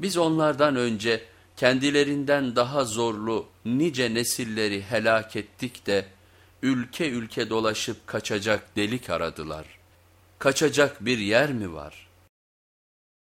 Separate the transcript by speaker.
Speaker 1: Biz onlardan önce kendilerinden daha zorlu nice nesilleri helak ettik de ülke ülke dolaşıp kaçacak delik aradılar. Kaçacak bir yer mi var?''